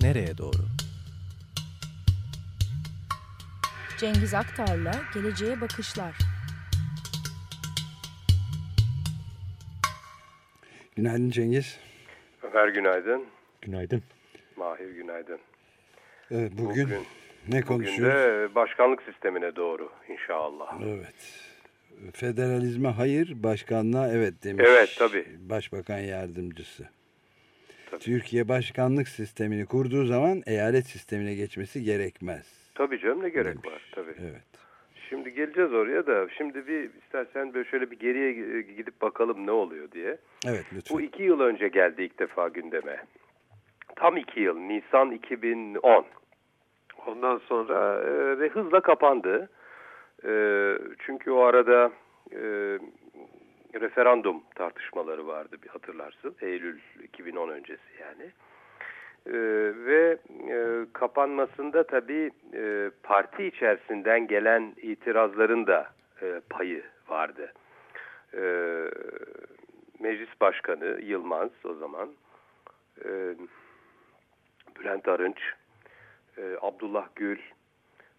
nereye doğru? Cengiz Aktar'la Geleceğe Bakışlar. Günaydın Cengiz. Ömer günaydın. Günaydın. Mahir günaydın. Evet, bugün, bugün ne konuşuyoruz? Bugün de başkanlık sistemine doğru inşallah. Evet. Federalizme hayır, başkanlığa evet demiş. Evet tabii. Başbakan yardımcısı. Tabii. Türkiye başkanlık sistemini kurduğu zaman eyalet sistemine geçmesi gerekmez. Tabii canım ne gerek demiş. var tabii. Evet. Şimdi geleceğiz oraya da şimdi bir istersen böyle şöyle bir geriye gidip bakalım ne oluyor diye. Evet lütfen. Bu iki yıl önce geldi ilk defa gündeme. Tam iki yıl Nisan 2010. Ondan sonra e, ve hızla kapandı. E, çünkü o arada e, referandum tartışmaları vardı bir hatırlarsın. Eylül 2010 öncesi yani. Ee, ve e, kapanmasında tabii e, parti içerisinden gelen itirazların da e, payı vardı. E, Meclis Başkanı Yılmaz o zaman, e, Bülent Arınç, e, Abdullah Gül,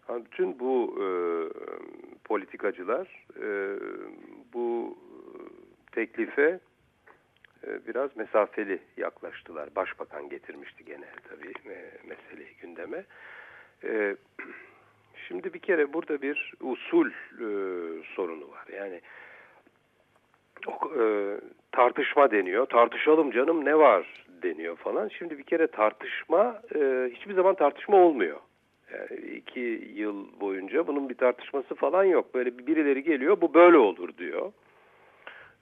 bütün bu e, politikacılar e, bu teklife biraz mesafeli yaklaştılar. Başbakan getirmişti gene tabii meseleyi gündeme. Şimdi bir kere burada bir usul sorunu var. Yani tartışma deniyor. Tartışalım canım ne var deniyor falan. Şimdi bir kere tartışma hiçbir zaman tartışma olmuyor. Yani iki yıl boyunca bunun bir tartışması falan yok. Böyle birileri geliyor bu böyle olur diyor.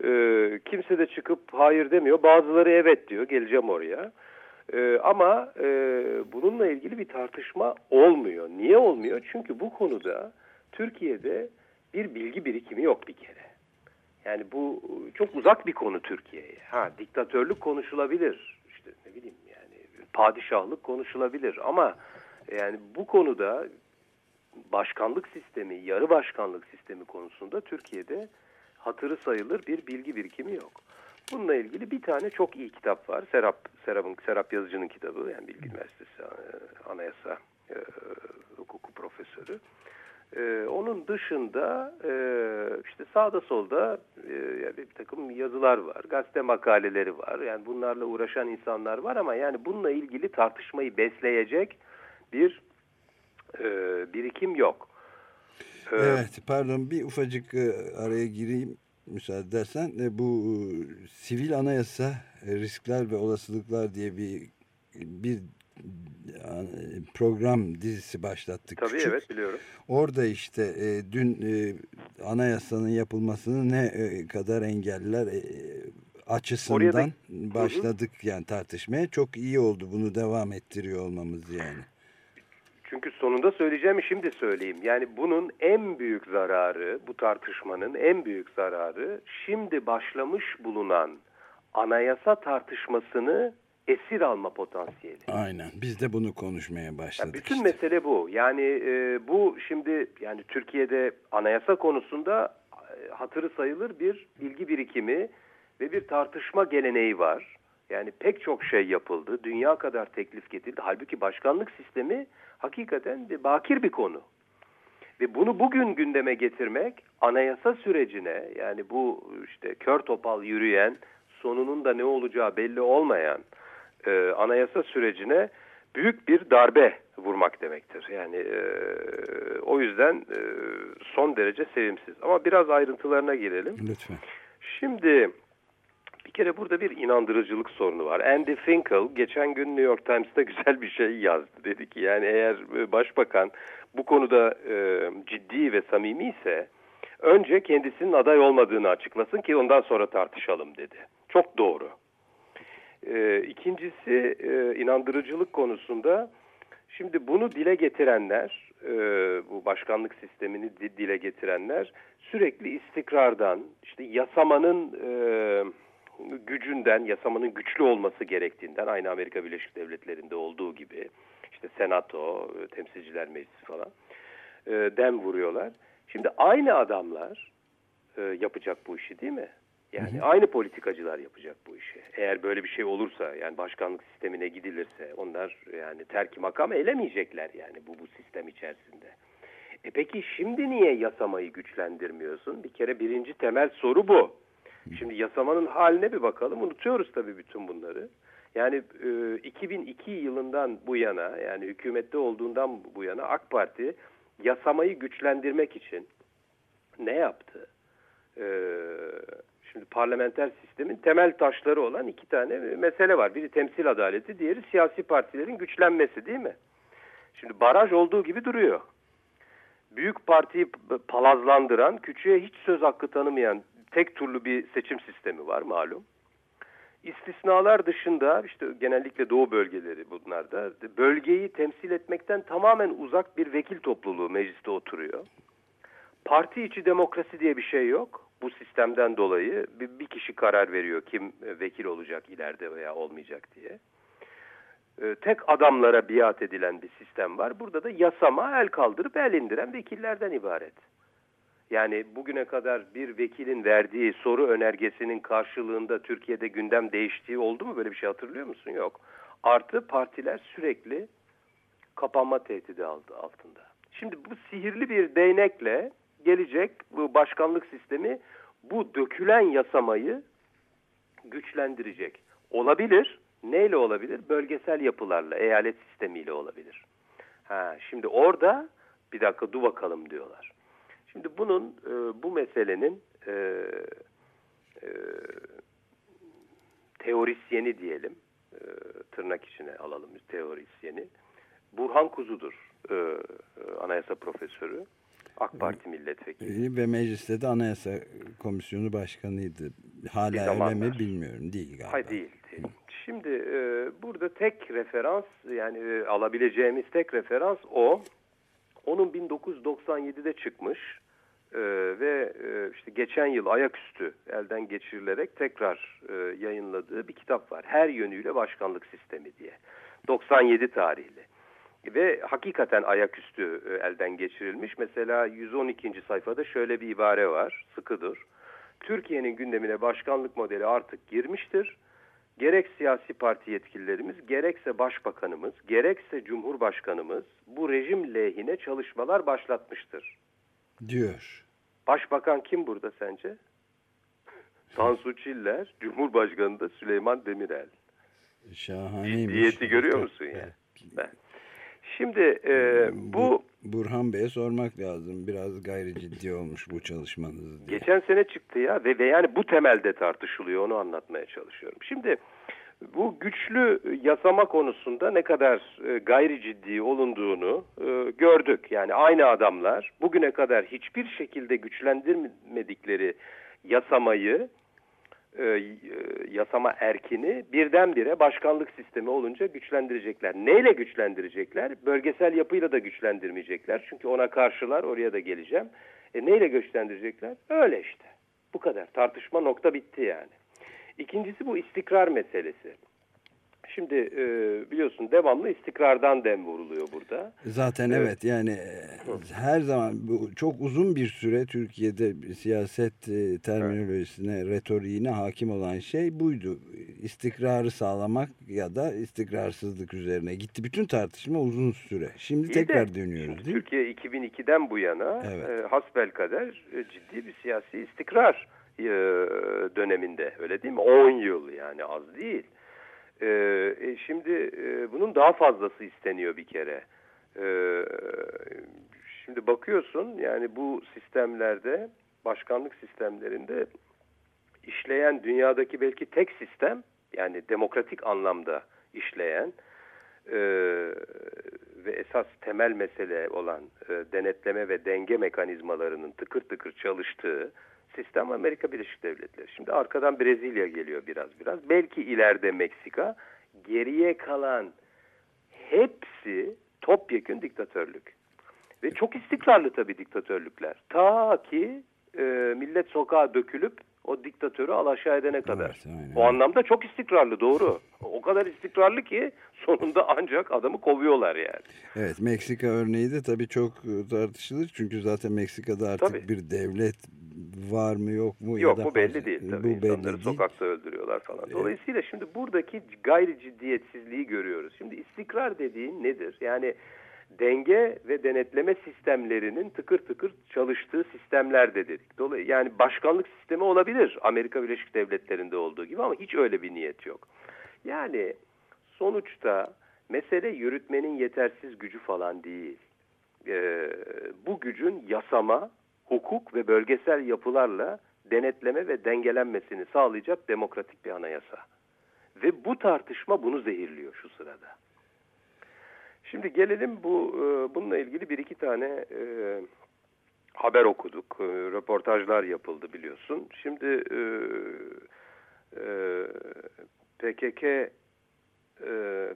E, kimse de çıkıp hayır demiyor. Bazıları evet diyor. Geleceğim oraya. E, ama e, bununla ilgili bir tartışma olmuyor. Niye olmuyor? Çünkü bu konuda Türkiye'de bir bilgi birikimi yok bir kere. Yani bu çok uzak bir konu Türkiye'ye. Ha diktatörlük konuşulabilir. İşte ne bileyim yani padişahlık konuşulabilir ama yani bu konuda başkanlık sistemi, yarı başkanlık sistemi konusunda Türkiye'de hatırı sayılır bir bilgi birikimi yok. Bununla ilgili bir tane çok iyi kitap var. Serap Serap'ın Serap Yazıcı'nın kitabı. Yani Bilgi Üniversitesi e, Anayasa e, hukuku profesörü. E, onun dışında e, işte sağda solda e, yani bir takım yazılar var. Gazete makaleleri var. Yani bunlarla uğraşan insanlar var ama yani bununla ilgili tartışmayı besleyecek bir e, birikim yok. Evet pardon bir ufacık e, araya gireyim müsaade edersen. E, bu e, sivil anayasa riskler ve olasılıklar diye bir bir program dizisi başlattık. Tabii küçük. evet biliyorum. Orada işte e, dün e, anayasanın yapılmasını ne e, kadar engeller e, açısından da, başladık yani tartışmaya. Çok iyi oldu bunu devam ettiriyor olmamız yani. Çünkü sonunda söyleyeceğimi şimdi söyleyeyim. Yani bunun en büyük zararı, bu tartışmanın en büyük zararı şimdi başlamış bulunan anayasa tartışmasını esir alma potansiyeli. Aynen. Biz de bunu konuşmaya başladık. Yani bütün işte. mesele bu. Yani e, bu şimdi yani Türkiye'de anayasa konusunda e, hatırı sayılır bir bilgi birikimi ve bir tartışma geleneği var. Yani pek çok şey yapıldı. Dünya kadar teklif getirildi. Halbuki başkanlık sistemi hakikaten bir bakir bir konu. Ve bunu bugün gündeme getirmek anayasa sürecine yani bu işte kör topal yürüyen sonunun da ne olacağı belli olmayan e, anayasa sürecine büyük bir darbe vurmak demektir. Yani e, o yüzden e, son derece sevimsiz. Ama biraz ayrıntılarına girelim. Lütfen. Şimdi kere burada bir inandırıcılık sorunu var. Andy Finkel geçen gün New York Times'ta güzel bir şey yazdı. Dedi ki yani eğer başbakan bu konuda e, ciddi ve samimi ise önce kendisinin aday olmadığını açıklasın ki ondan sonra tartışalım dedi. Çok doğru. E, ikincisi e, inandırıcılık konusunda şimdi bunu dile getirenler e, bu başkanlık sistemini dile getirenler sürekli istikrardan işte yasamanın e, gücünden, yasamanın güçlü olması gerektiğinden aynı Amerika Birleşik Devletleri'nde olduğu gibi işte senato, temsilciler meclisi falan dem vuruyorlar. Şimdi aynı adamlar yapacak bu işi değil mi? Yani hı hı. aynı politikacılar yapacak bu işi. Eğer böyle bir şey olursa yani başkanlık sistemine gidilirse onlar yani terki makam eylemeyecekler yani bu bu sistem içerisinde. E peki şimdi niye yasamayı güçlendirmiyorsun? Bir kere birinci temel soru bu. Şimdi yasamanın haline bir bakalım. Unutuyoruz tabii bütün bunları. Yani e, 2002 yılından bu yana yani hükümette olduğundan bu yana AK Parti yasamayı güçlendirmek için ne yaptı? Ee, şimdi parlamenter sistemin temel taşları olan iki tane mesele var. Biri temsil adaleti, diğeri siyasi partilerin güçlenmesi değil mi? Şimdi baraj olduğu gibi duruyor. Büyük partiyi palazlandıran, küçüğe hiç söz hakkı tanımayan tek turlu bir seçim sistemi var malum. İstisnalar dışında işte genellikle doğu bölgeleri bunlarda bölgeyi temsil etmekten tamamen uzak bir vekil topluluğu mecliste oturuyor. Parti içi demokrasi diye bir şey yok. Bu sistemden dolayı bir, kişi karar veriyor kim vekil olacak ileride veya olmayacak diye. Ee, tek adamlara biat edilen bir sistem var. Burada da yasama el kaldırıp el indiren vekillerden ibaret. Yani bugüne kadar bir vekilin verdiği soru önergesinin karşılığında Türkiye'de gündem değiştiği oldu mu? Böyle bir şey hatırlıyor musun? Yok. Artı partiler sürekli kapanma tehdidi altında. Şimdi bu sihirli bir değnekle gelecek bu başkanlık sistemi bu dökülen yasamayı güçlendirecek. Olabilir. Neyle olabilir? Bölgesel yapılarla, eyalet sistemiyle olabilir. Ha, şimdi orada bir dakika dur bakalım diyorlar. Şimdi bunun e, bu meselenin e, e, teorisyeni diyelim e, tırnak içine alalım teorisyeni Burhan Kuzu'dur e, e, anayasa profesörü AK Parti milletvekili. Ve mecliste de anayasa komisyonu başkanıydı. Hala öyle mi bilmiyorum. Değil galiba. Hayır değil. değil. Şimdi e, burada tek referans yani e, alabileceğimiz tek referans o. Onun 1997'de çıkmış e, ve e, işte geçen yıl ayaküstü elden geçirilerek tekrar e, yayınladığı bir kitap var. Her yönüyle başkanlık sistemi diye. 97 tarihli ve hakikaten ayaküstü e, elden geçirilmiş. Mesela 112. sayfada şöyle bir ibare var, sıkıdır. Türkiye'nin gündemine başkanlık modeli artık girmiştir. Gerek siyasi parti yetkililerimiz, gerekse başbakanımız, gerekse cumhurbaşkanımız bu rejim lehine çalışmalar başlatmıştır. Diyor. Başbakan kim burada sence? Tansu Çiller, Cumhurbaşkanı da Süleyman Demirel. Şahaneymiş. Ciddiyeti görüyor musun ya? Yani? Ben. Şimdi e, bu... Burhan Bey'e sormak lazım. Biraz gayri ciddi olmuş bu çalışmanız diye. Geçen sene çıktı ya ve, ve yani bu temelde tartışılıyor onu anlatmaya çalışıyorum. Şimdi güçlü yasama konusunda ne kadar e, gayri ciddi olunduğunu e, gördük. Yani aynı adamlar bugüne kadar hiçbir şekilde güçlendirmedikleri yasamayı e, yasama erkini birdenbire başkanlık sistemi olunca güçlendirecekler. Neyle güçlendirecekler? Bölgesel yapıyla da güçlendirmeyecekler. Çünkü ona karşılar, oraya da geleceğim. E neyle güçlendirecekler? Öyle işte. Bu kadar. Tartışma nokta bitti yani. İkincisi bu istikrar meselesi. Şimdi e, biliyorsun devamlı istikrardan dem vuruluyor burada. Zaten evet, evet yani e, her zaman bu çok uzun bir süre Türkiye'de siyaset e, terminolojisine, evet. retoriğine hakim olan şey buydu. İstikrarı sağlamak ya da istikrarsızlık üzerine gitti. Bütün tartışma uzun süre. Şimdi İyi tekrar de, dönüyoruz değil Türkiye mi? 2002'den bu yana evet. e, hasbelkader e, ciddi bir siyasi istikrar e, döneminde öyle değil mi? 10 yıl yani az değil. Ee, e, şimdi e, bunun daha fazlası isteniyor bir kere. E, şimdi bakıyorsun yani bu sistemlerde başkanlık sistemlerinde işleyen dünyadaki belki tek sistem yani demokratik anlamda işleyen e, ve esas temel mesele olan e, denetleme ve denge mekanizmalarının tıkır tıkır çalıştığı sistem Amerika Birleşik Devletleri. Şimdi arkadan Brezilya geliyor biraz biraz. Belki ileride Meksika. Geriye kalan hepsi topyekün diktatörlük. Ve çok istikrarlı tabii diktatörlükler. Ta ki e, millet sokağa dökülüp o diktatörü alaşağı edene kadar. Evet, o anlamda çok istikrarlı doğru. o kadar istikrarlı ki sonunda ancak adamı kovuyorlar yani. Evet Meksika örneği de tabii çok tartışılır. Çünkü zaten Meksika'da artık tabii. bir devlet var mı yok mu? Yok ya da bu belli değil tabii. Bu İnsanları belli sokakta değil. öldürüyorlar falan. Dolayısıyla şimdi buradaki gayri ciddiyetsizliği görüyoruz. Şimdi istikrar dediğin nedir? Yani denge ve denetleme sistemlerinin tıkır tıkır çalıştığı sistemler de dedik. Dolayısıyla yani başkanlık sistemi olabilir Amerika Birleşik Devletleri'nde olduğu gibi ama hiç öyle bir niyet yok. Yani sonuçta mesele yürütmenin yetersiz gücü falan değil. Ee, bu gücün yasama, hukuk ve bölgesel yapılarla denetleme ve dengelenmesini sağlayacak demokratik bir anayasa. Ve bu tartışma bunu zehirliyor şu sırada. Şimdi gelelim bu e, bununla ilgili bir iki tane e, haber okuduk, e, röportajlar yapıldı biliyorsun. Şimdi e, e, PKK e,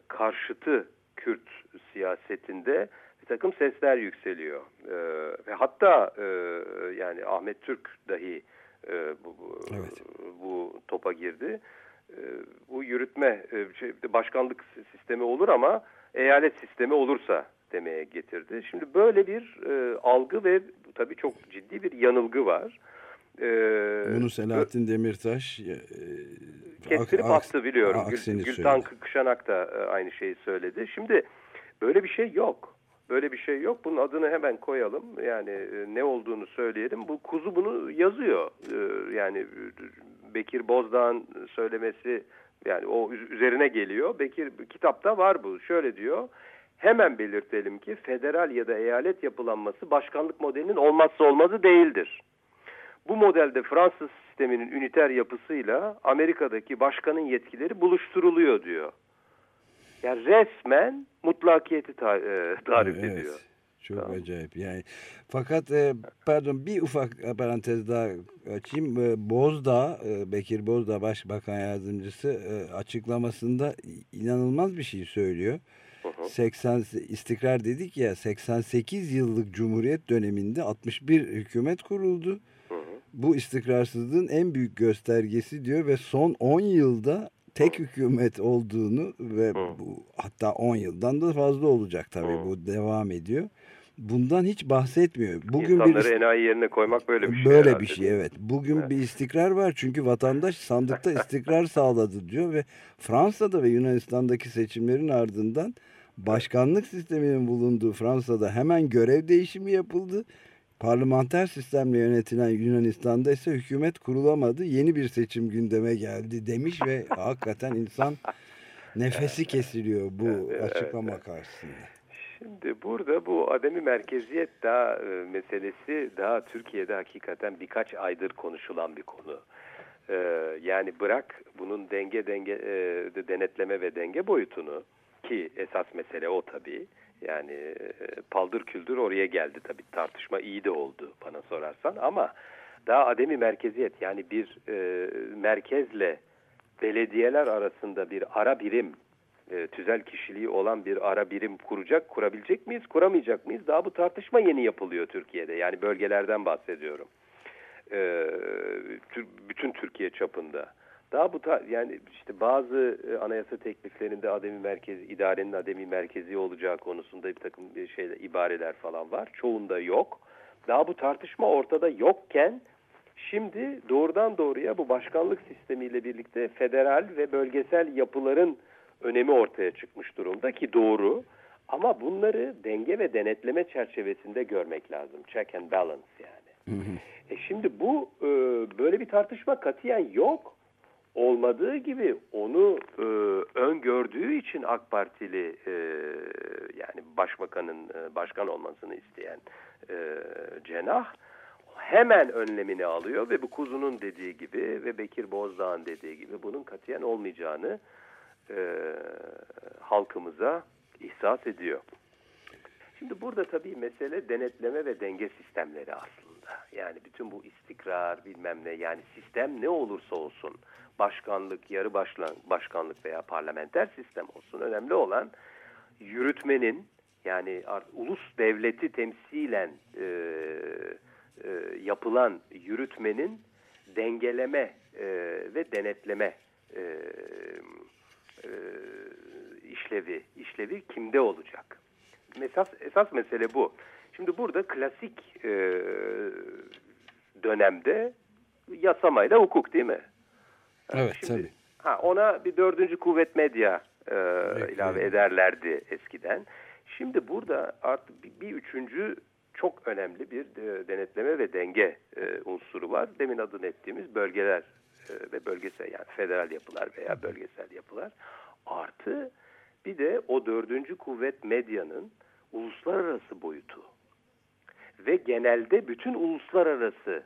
karşıtı Kürt siyasetinde bir takım sesler yükseliyor e, ve hatta e, yani Ahmet Türk dahi e, bu, bu, evet. bu topa girdi. E, bu yürütme e, şey, başkanlık sistemi olur ama eyalet sistemi olursa demeye getirdi. Şimdi böyle bir e, algı ve tabii çok ciddi bir yanılgı var. E, Bunu Selahattin Demirtaş e, kestirip attı biliyorum. Gül, Gültan Kışanak da e, aynı şeyi söyledi. Şimdi böyle bir şey yok. Böyle bir şey yok. Bunun adını hemen koyalım. Yani e, ne olduğunu söyleyelim. Bu kuzu bunu yazıyor. E, yani Bekir Bozdağ'ın söylemesi yani o üzerine geliyor. Bekir kitapta var bu. Şöyle diyor. Hemen belirtelim ki federal ya da eyalet yapılanması başkanlık modelinin olmazsa olmazı değildir. Bu modelde Fransız sisteminin üniter yapısıyla Amerika'daki başkanın yetkileri buluşturuluyor diyor. Yani resmen mutlakiyeti ta e, tarif evet. ediyor. Çok tamam. acayip yani. Fakat e, pardon bir ufak parantez daha açayım. E, Bozdağ, e, Bekir Bozdağ Başbakan Yardımcısı e, açıklamasında inanılmaz bir şey söylüyor. Hı hı. 80 istikrar dedik ya 88 yıllık Cumhuriyet döneminde 61 hükümet kuruldu. Hı hı. Bu istikrarsızlığın en büyük göstergesi diyor ve son 10 yılda tek hükümet olduğunu ve bu hatta 10 yıldan da fazla olacak tabii bu devam ediyor bundan hiç bahsetmiyor. Bugün İnsanları bir enayi yerine koymak böyle bir şey. Böyle bir şey evet. Bugün evet. bir istikrar var çünkü vatandaş sandıkta istikrar sağladı diyor ve Fransa'da ve Yunanistan'daki seçimlerin ardından başkanlık sisteminin bulunduğu Fransa'da hemen görev değişimi yapıldı. Parlamenter sistemle yönetilen Yunanistan'da ise hükümet kurulamadı. Yeni bir seçim gündeme geldi demiş ve hakikaten insan nefesi kesiliyor bu açıklama karşısında. Şimdi burada bu ademi merkeziyet daha e, meselesi daha Türkiye'de hakikaten birkaç aydır konuşulan bir konu. E, yani bırak bunun denge denge e, denetleme ve denge boyutunu ki esas mesele o tabii. Yani e, paldır küldür oraya geldi tabii tartışma iyi de oldu bana sorarsan ama daha ademi merkeziyet yani bir e, merkezle belediyeler arasında bir ara birim e, tüzel kişiliği olan bir ara birim kuracak, kurabilecek miyiz, kuramayacak mıyız? Daha bu tartışma yeni yapılıyor Türkiye'de. Yani bölgelerden bahsediyorum. E, bütün Türkiye çapında. Daha bu yani işte bazı e, anayasa tekliflerinde ademi merkezi, idarenin ademi merkezi olacağı konusunda bir takım şeyler, ibareler falan var. Çoğunda yok. Daha bu tartışma ortada yokken şimdi doğrudan doğruya bu başkanlık sistemiyle birlikte federal ve bölgesel yapıların önemi ortaya çıkmış durumda ki doğru. Ama bunları denge ve denetleme çerçevesinde görmek lazım. Check and balance yani. Hı hı. E şimdi bu e, böyle bir tartışma katiyen yok. Olmadığı gibi onu e, öngördüğü için AK Partili e, yani başbakanın e, başkan olmasını isteyen e, cenah hemen önlemini alıyor ve bu kuzunun dediği gibi ve Bekir Bozdağ'ın dediği gibi bunun katiyen olmayacağını e, halkımıza ihsas ediyor. Şimdi burada tabii mesele denetleme ve denge sistemleri aslında. Yani bütün bu istikrar bilmem ne yani sistem ne olursa olsun başkanlık, yarı başkanlık veya parlamenter sistem olsun önemli olan yürütmenin yani ulus devleti temsilen e, e, yapılan yürütmenin dengeleme e, ve denetleme e, e, işlevi, işlevi kimde olacak? Esas, esas mesele bu. Şimdi burada klasik e, dönemde yasamayla hukuk değil mi? Evet Şimdi, tabii. Ha, ona bir dördüncü kuvvet medya e, ilave ederlerdi eskiden. Şimdi burada artık bir, bir üçüncü çok önemli bir e, denetleme ve denge e, unsuru var. Demin adını ettiğimiz bölgeler ve bölgesel yani federal yapılar veya bölgesel yapılar. Artı bir de o dördüncü kuvvet medyanın uluslararası boyutu. Ve genelde bütün uluslararası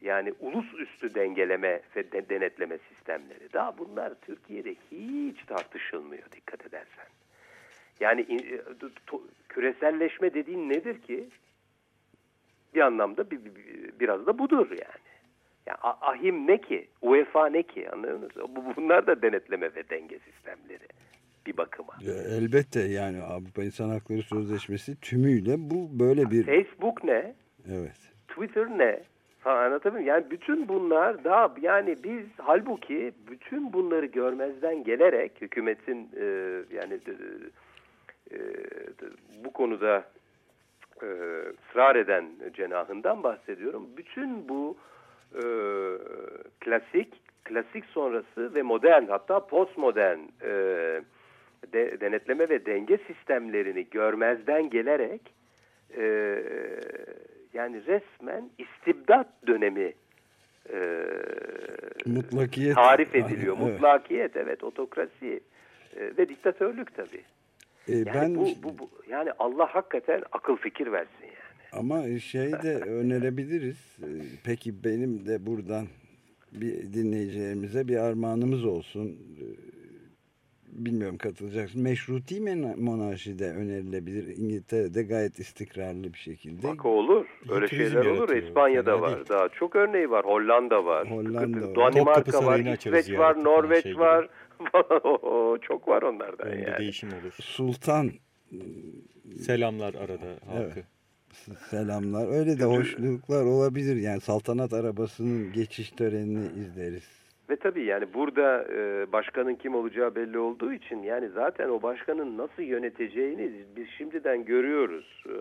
yani ulus üstü dengeleme ve de, denetleme sistemleri. Daha bunlar Türkiye'de hiç tartışılmıyor dikkat edersen. Yani to, küreselleşme dediğin nedir ki? Bir anlamda bir, bir, biraz da budur yani. Yani ahim ne ki? UEFA ne ki? Anladınız mı? Bunlar da denetleme ve denge sistemleri bir bakıma. Elbette yani Avrupa İnsan Hakları Sözleşmesi tümüyle bu böyle bir... Facebook ne? Evet. Twitter ne? Ha, anlatabiliyor muyum? Yani bütün bunlar daha yani biz halbuki bütün bunları görmezden gelerek hükümetin e, yani e, e, bu konuda e, ısrar eden cenahından bahsediyorum. Bütün bu e, klasik, klasik sonrası ve modern hatta postmodern e, de, denetleme ve denge sistemlerini görmezden gelerek e, yani resmen istibdat dönemi e, Mutlakiyet. tarif ediliyor. Evet. Mutlakiyet evet otokrasi e, ve diktatörlük tabii. E, Yani ben bu, bu, bu yani Allah hakikaten akıl fikir versin yani. Ama şey de önerebiliriz. Peki benim de buradan bir dinleyicilerimize bir armağanımız olsun. Bilmiyorum katılacaksın. Meşruti monarşi de önerilebilir. İngiltere'de gayet istikrarlı bir şekilde. Bak olur. Öyle Turizm şeyler olur. İspanya'da var. değil. Daha çok örneği var. Hollanda var. Hollanda var. Danimarka var. İsveç var. Norveç şey var. Çok var onlardan Önde yani. değişim olur. Sultan Selamlar arada halkı. Evet. Selamlar. Öyle de hoşluklar olabilir. Yani saltanat arabasının geçiş törenini izleriz. Ve tabii yani burada e, başkanın kim olacağı belli olduğu için yani zaten o başkanın nasıl yöneteceğini biz şimdiden görüyoruz. E,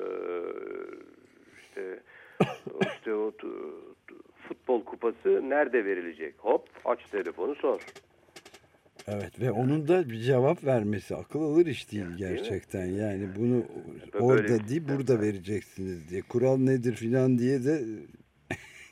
işte işte o futbol kupası nerede verilecek? Hop aç telefonu sor. Evet ve onun da bir cevap vermesi akıl alır iş değil değil mi? gerçekten. Yani bunu Böyle orada değil burada var. vereceksiniz diye. Kural nedir filan diye de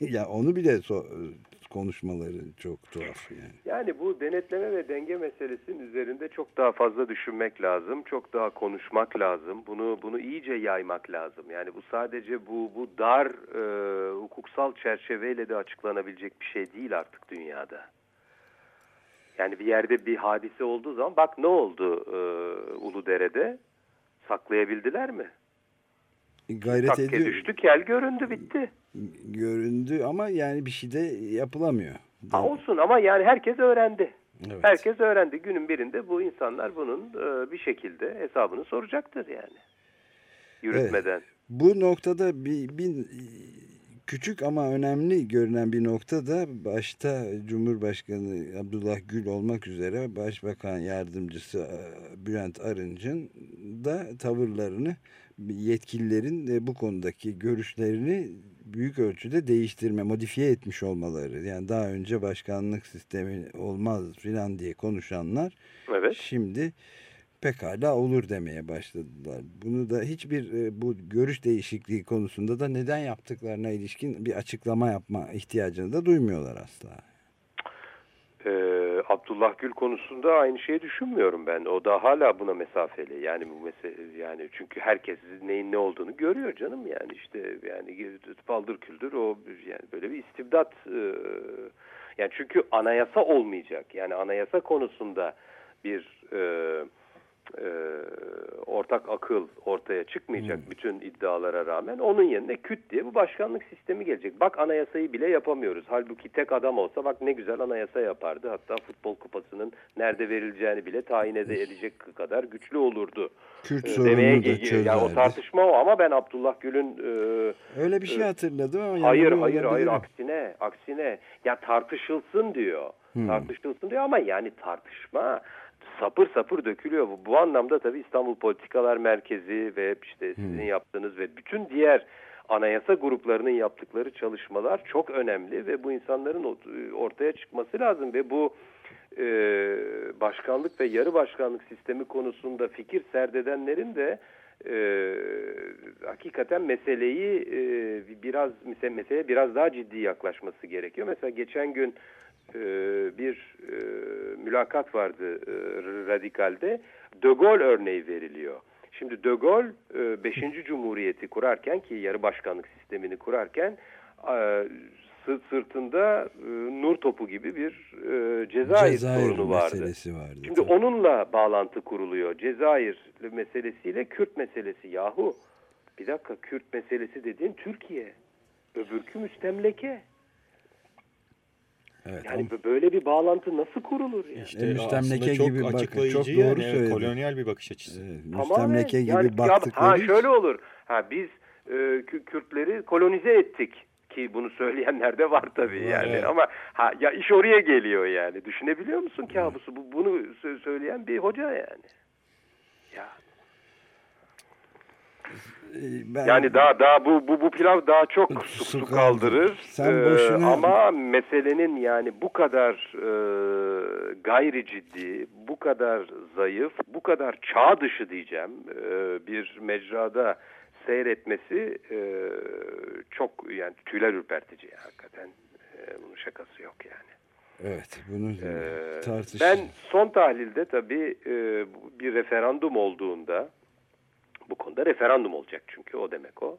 ya onu bile so- konuşmaları çok tuhaf yani. Yani bu denetleme ve denge meselesinin üzerinde çok daha fazla düşünmek lazım, çok daha konuşmak lazım. Bunu bunu iyice yaymak lazım. Yani bu sadece bu bu dar e, hukuksal çerçeveyle de açıklanabilecek bir şey değil artık dünyada. Yani bir yerde bir hadise olduğu zaman bak ne oldu e, Uludere'de? Saklayabildiler mi? Gayret Takke ediyor. düştü, kel göründü, bitti. Göründü ama yani bir şey de yapılamıyor. Ha, olsun ama yani herkes öğrendi. Evet. Herkes öğrendi. Günün birinde bu insanlar bunun e, bir şekilde hesabını soracaktır yani. Yürütmeden. Bu noktada bir, bir küçük ama önemli görünen bir nokta da başta Cumhurbaşkanı Abdullah Gül olmak üzere Başbakan Yardımcısı e, Bülent Arınç'ın da tavırlarını yetkililerin de bu konudaki görüşlerini büyük ölçüde değiştirme, modifiye etmiş olmaları. Yani daha önce başkanlık sistemi olmaz filan diye konuşanlar Evet. Şimdi pekala olur demeye başladılar. Bunu da hiçbir e, bu görüş değişikliği konusunda da neden yaptıklarına ilişkin bir açıklama yapma ihtiyacını da duymuyorlar asla. Ee, Abdullah Gül konusunda aynı şeyi düşünmüyorum ben. O da hala buna mesafeli. Yani bu mesele yani çünkü herkes neyin ne olduğunu görüyor canım yani işte yani paldır küldür o yani böyle bir istibdat e, yani çünkü anayasa olmayacak. Yani anayasa konusunda bir e, e, ortak akıl ortaya çıkmayacak bütün iddialara rağmen onun yerine küt diye bu başkanlık sistemi gelecek. Bak anayasayı bile yapamıyoruz. Halbuki tek adam olsa bak ne güzel anayasa yapardı. Hatta futbol kupasının nerede verileceğini bile tayin ede- edecek kadar güçlü olurdu. Kürt Ee, sorununu demeye da ge- yani o çözerdi. tartışma o ama ben Abdullah Gül'ün e, Öyle bir şey hatırladım ama Hayır hayır hayır aksine aksine ya tartışılsın diyor. Tartışılsın diyor ama yani tartışma sapır sapır dökülüyor. Bu, bu anlamda tabii İstanbul Politikalar Merkezi ve işte sizin yaptığınız ve bütün diğer anayasa gruplarının yaptıkları çalışmalar çok önemli ve bu insanların ortaya çıkması lazım ve bu e, başkanlık ve yarı başkanlık sistemi konusunda fikir serdedenlerin de e, hakikaten meseleyi e, biraz meseleye biraz daha ciddi yaklaşması gerekiyor. Mesela geçen gün e, bir e, mülakat vardı e, Radikal'de. De Gaulle örneği veriliyor. Şimdi De Gaulle 5. E, Cumhuriyeti kurarken ki yarı başkanlık sistemini kurarken sırtında nur topu gibi bir Cezayir, Cezayir sorunu vardı. vardı. Şimdi tabii. onunla bağlantı kuruluyor. Cezayir meselesiyle Kürt meselesi. Yahu bir dakika Kürt meselesi dediğin Türkiye. Öbürkü müstemleke. Evet, yani ama... böyle bir bağlantı nasıl kurulur yani? İşte müstemleke çok gibi açıklayıcı çok doğru yani, söyledi. kolonyal bir bakış açısı. Evet, müstemleke gibi yani, baktıkları. Ha şöyle olur. Ha biz e, Kürtleri kolonize ettik ki bunu söyleyenler de var tabii yani evet. ama ha ya iş oraya geliyor yani düşünebiliyor musun kabusu bu bunu söyleyen bir hoca yani ya ee, ben, yani daha daha bu bu bu pilav daha çok su, su kaldırır. Sen ee, boşuna... ama meselenin yani bu kadar e, gayri ciddi, bu kadar zayıf, bu kadar çağ dışı diyeceğim e, bir mecrada seyretmesi e, çok yani tüyler ürpertici hakikaten. E, bunun şakası yok yani. Evet, bunu ee, tartış. Ben son tahlilde tabii e, bir referandum olduğunda bu konuda referandum olacak çünkü o demek o.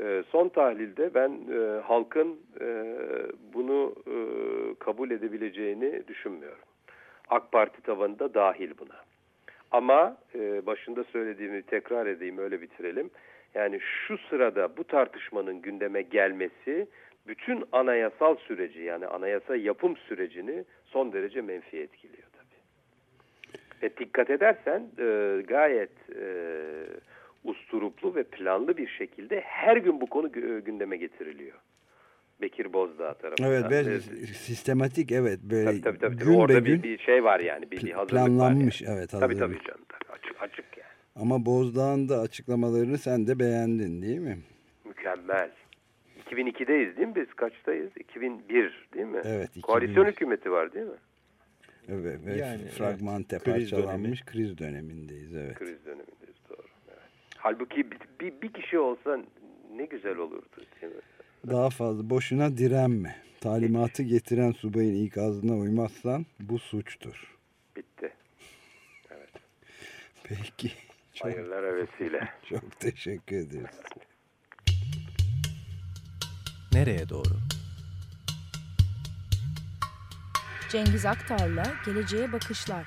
E, son tahlilde ben e, halkın e, bunu e, kabul edebileceğini düşünmüyorum. AK Parti tavanında dahil buna. Ama e, başında söylediğimi tekrar edeyim öyle bitirelim. Yani şu sırada bu tartışmanın gündeme gelmesi bütün anayasal süreci yani anayasa yapım sürecini son derece menfi etkiliyor tabii. Ve dikkat edersen e, gayet e, usturuplu ve planlı bir şekilde her gün bu konu gündeme getiriliyor. Bekir Bozdağ tarafından. Evet ve evet. sistematik evet böyle tabii, tabii, tabii, gün Orada bir, bir şey var yani bir, bir hazırlık planlanmış var yani. evet hazırlık. Tabii tabii canım açık, açık yani. Ama Bozdağ'ın da açıklamalarını sen de beğendin değil mi? Mükemmel. 2002'deyiz değil mi biz? Kaçtayız? 2001 değil mi? Evet. 2001. Koalisyon hükümeti var değil mi? Evet ve yani, fragmente evet. parçalanmış kriz, kriz dönemindeyiz. Evet. Kriz. Evet. Halbuki bir, bir, bir kişi olsa ne güzel olurdu değil mi? Daha fazla boşuna direnme. Talimatı getiren subayın ikazına uymazsan bu suçtur. Bitti. Evet. Peki. Çok, Hayırlara vesile. Çok teşekkür ederiz. Nereye doğru? Cengiz Aktar'la Geleceğe Bakışlar.